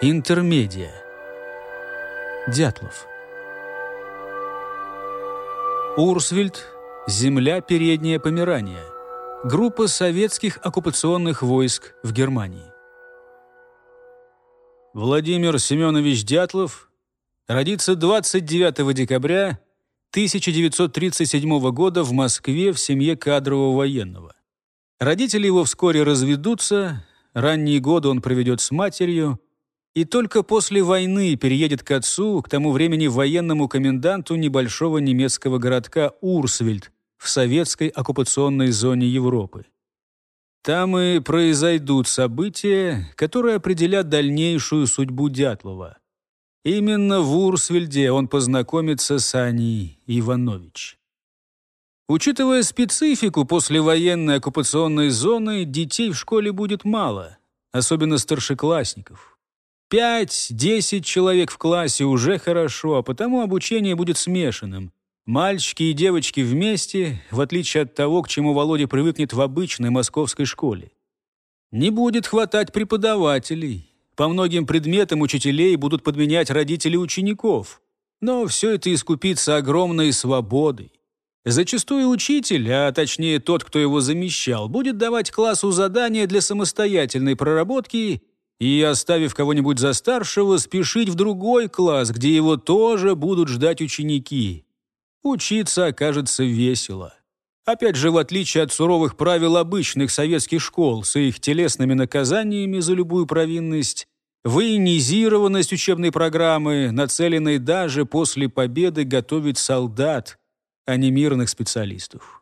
Интермедия. Дятлов. Урсвильд. Земля Передняя Померания. Группа советских оккупационных войск в Германии. Владимир Семенович Дятлов родится 29 декабря 1937 года в Москве в семье кадрового военного. Родители его вскоре разведутся, ранние годы он проведет с матерью, и только после войны переедет к отцу, к тому времени военному коменданту небольшого немецкого городка Урсвильд в советской оккупационной зоне Европы. Там и произойдут события, которые определят дальнейшую судьбу Дятлова. Именно в Урсвильде он познакомится с Аней Иванович. Учитывая специфику послевоенной оккупационной зоны, детей в школе будет мало, особенно старшеклассников. Пять-десять человек в классе уже хорошо, а потому обучение будет смешанным. Мальчики и девочки вместе, в отличие от того, к чему Володя привыкнет в обычной московской школе. Не будет хватать преподавателей, по многим предметам учителей будут подменять родители учеников. Но все это искупится огромной свободой. Зачастую учитель, а точнее тот, кто его замещал, будет давать классу задания для самостоятельной проработки и, оставив кого-нибудь за старшего, спешить в другой класс, где его тоже будут ждать ученики. Учиться окажется весело. Опять же, в отличие от суровых правил обычных советских школ с их телесными наказаниями за любую провинность, военизированность учебной программы, нацеленной даже после победы готовить солдат, а не мирных специалистов.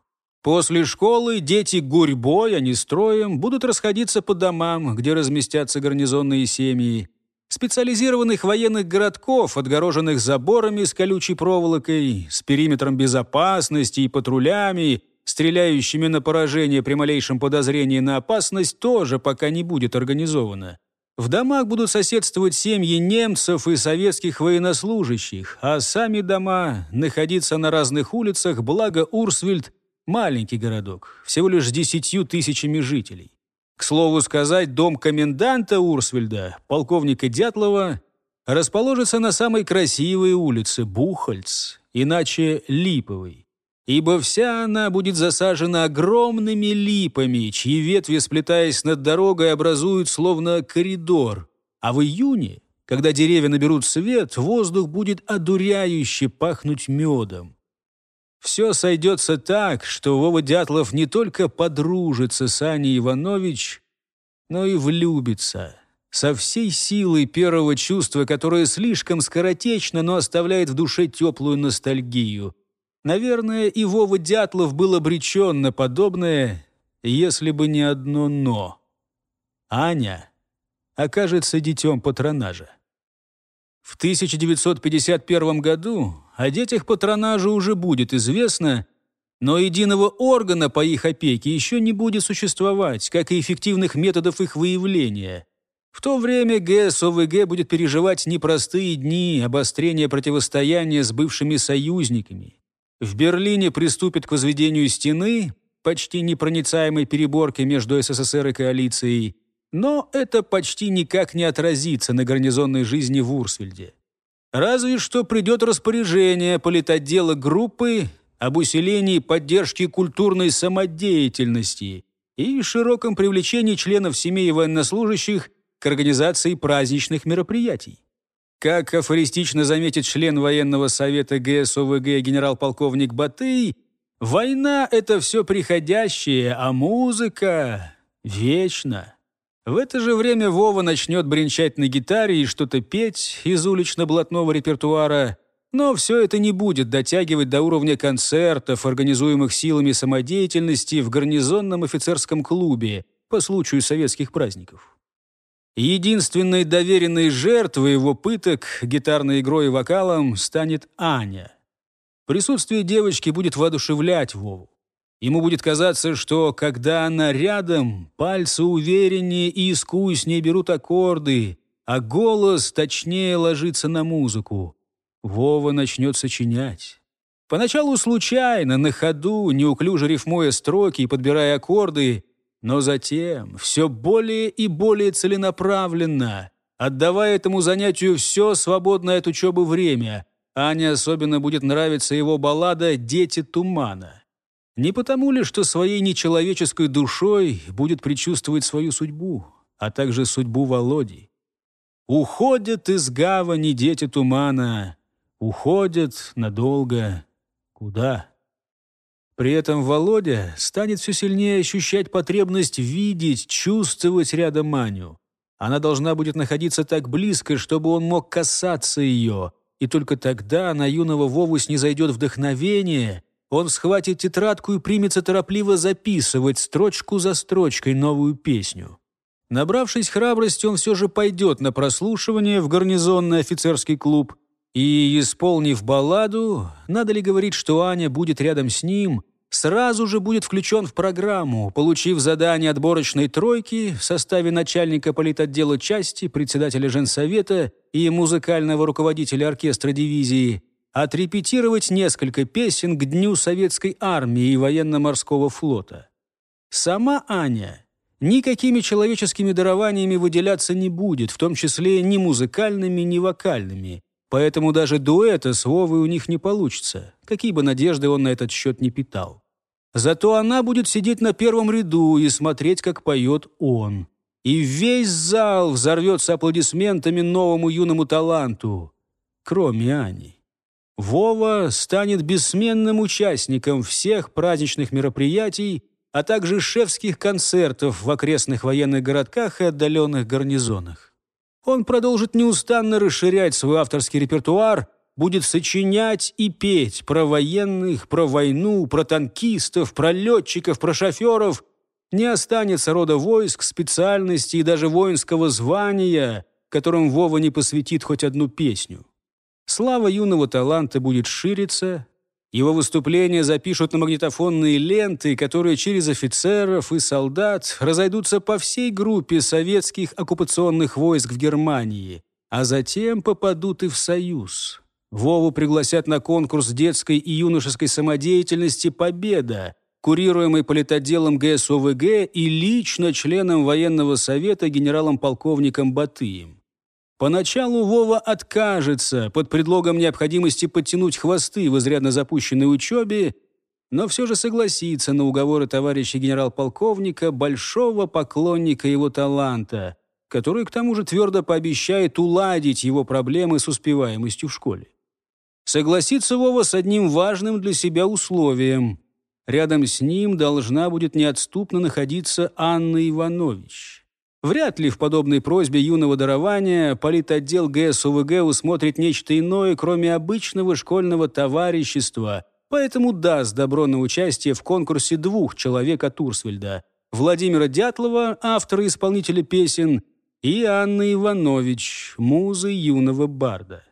После школы дети гурьбой, а не строем, будут расходиться по домам, где разместятся гарнизонные семьи. Специализированных военных городков, отгороженных заборами с колючей проволокой, с периметром безопасности и патрулями, стреляющими на поражение при малейшем подозрении на опасность, тоже пока не будет организовано. В домах будут соседствовать семьи немцев и советских военнослужащих, а сами дома находиться на разных улицах, благо Урсвильд – маленький городок, всего лишь с десятью тысячами жителей. К слову сказать, дом коменданта Урсвильда, полковника Дятлова, расположится на самой красивой улице Бухальц, иначе Липовой ибо вся она будет засажена огромными липами, чьи ветви, сплетаясь над дорогой, образуют словно коридор. А в июне, когда деревья наберут свет, воздух будет одуряюще пахнуть медом. Все сойдется так, что Вова Дятлов не только подружится с Аней Иванович, но и влюбится со всей силой первого чувства, которое слишком скоротечно, но оставляет в душе теплую ностальгию – Наверное, и Вова Дятлов был обречен на подобное, если бы не одно «но». Аня окажется детем патронажа. В 1951 году о детях патронажа уже будет известно, но единого органа по их опеке еще не будет существовать, как и эффективных методов их выявления. В то время ГСОВГ будет переживать непростые дни обострения противостояния с бывшими союзниками. В Берлине приступит к возведению стены, почти непроницаемой переборки между СССР и коалицией, но это почти никак не отразится на гарнизонной жизни в Урсвельде. Разве что придет распоряжение политотдела группы об усилении поддержки культурной самодеятельности и широком привлечении членов семей военнослужащих к организации праздничных мероприятий. Как афористично заметит член военного совета ГСОВГ генерал-полковник Батый, война — это все приходящее, а музыка — вечно. В это же время Вова начнет бренчать на гитаре и что-то петь из улично-блатного репертуара, но все это не будет дотягивать до уровня концертов, организуемых силами самодеятельности в гарнизонном офицерском клубе по случаю советских праздников. Единственной доверенной жертвой его пыток гитарной игрой и вокалом станет Аня. Присутствие девочки будет воодушевлять Вову. Ему будет казаться, что, когда она рядом, пальцы увереннее и искуснее берут аккорды, а голос точнее ложится на музыку. Вова начнет сочинять. Поначалу случайно, на ходу, неуклюже рифмуя строки и подбирая аккорды, но затем все более и более целенаправленно, отдавая этому занятию все свободное от учебы время. Ане особенно будет нравиться его баллада «Дети тумана». Не потому ли, что своей нечеловеческой душой будет предчувствовать свою судьбу, а также судьбу Володи. Уходят из гавани дети тумана, уходят надолго. Куда? При этом Володя станет все сильнее ощущать потребность видеть, чувствовать рядом Маню. Она должна будет находиться так близко, чтобы он мог касаться ее, и только тогда на юного Вову снизойдет вдохновение, он схватит тетрадку и примется торопливо записывать строчку за строчкой новую песню. Набравшись храбрости, он все же пойдет на прослушивание в гарнизонный офицерский клуб – и, исполнив балладу, надо ли говорить, что Аня будет рядом с ним, сразу же будет включен в программу, получив задание отборочной тройки в составе начальника политотдела части, председателя женсовета и музыкального руководителя оркестра дивизии, отрепетировать несколько песен к Дню Советской Армии и Военно-Морского флота. Сама Аня никакими человеческими дарованиями выделяться не будет, в том числе ни музыкальными, ни вокальными – Поэтому даже дуэта с Вовой у них не получится, какие бы надежды он на этот счет не питал. Зато она будет сидеть на первом ряду и смотреть, как поет он. И весь зал взорвется аплодисментами новому юному таланту, кроме Ани. Вова станет бессменным участником всех праздничных мероприятий, а также шефских концертов в окрестных военных городках и отдаленных гарнизонах. Он продолжит неустанно расширять свой авторский репертуар, будет сочинять и петь про военных, про войну, про танкистов, про летчиков, про шоферов. Не останется рода войск, специальности и даже воинского звания, которым Вова не посвятит хоть одну песню. Слава юного таланта будет шириться, его выступления запишут на магнитофонные ленты, которые через офицеров и солдат разойдутся по всей группе советских оккупационных войск в Германии, а затем попадут и в Союз. Вову пригласят на конкурс детской и юношеской самодеятельности «Победа», курируемый политотделом ГСОВГ и лично членом военного совета генералом-полковником Батыем. Поначалу Вова откажется под предлогом необходимости подтянуть хвосты в изрядно запущенной учебе, но все же согласится на уговоры товарища генерал-полковника, большого поклонника его таланта, который к тому же твердо пообещает уладить его проблемы с успеваемостью в школе. Согласится Вова с одним важным для себя условием. Рядом с ним должна будет неотступно находиться Анна Иванович. Вряд ли в подобной просьбе юного дарования политотдел ГСУВГ усмотрит нечто иное, кроме обычного школьного товарищества, поэтому даст добро на участие в конкурсе двух человек от Урсвельда – Владимира Дятлова, автора и исполнителя песен, и Анны Иванович, музы юного барда.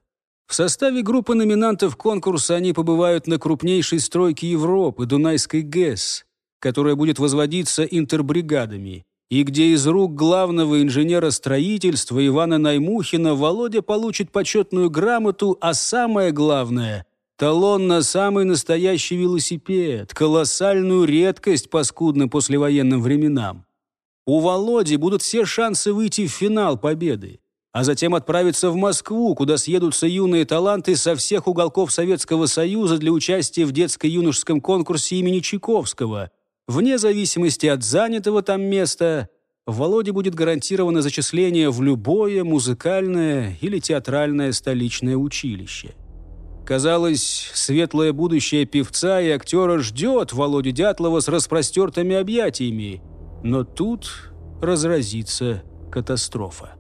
В составе группы номинантов конкурса они побывают на крупнейшей стройке Европы – Дунайской ГЭС, которая будет возводиться интербригадами – и где из рук главного инженера строительства Ивана Наймухина Володя получит почетную грамоту, а самое главное – талон на самый настоящий велосипед, колоссальную редкость по скудным послевоенным временам. У Володи будут все шансы выйти в финал победы, а затем отправиться в Москву, куда съедутся юные таланты со всех уголков Советского Союза для участия в детско-юношеском конкурсе имени Чайковского – Вне зависимости от занятого там места, Володе будет гарантировано зачисление в любое музыкальное или театральное столичное училище. Казалось, светлое будущее певца и актера ждет Володю Дятлова с распростертыми объятиями. Но тут разразится катастрофа.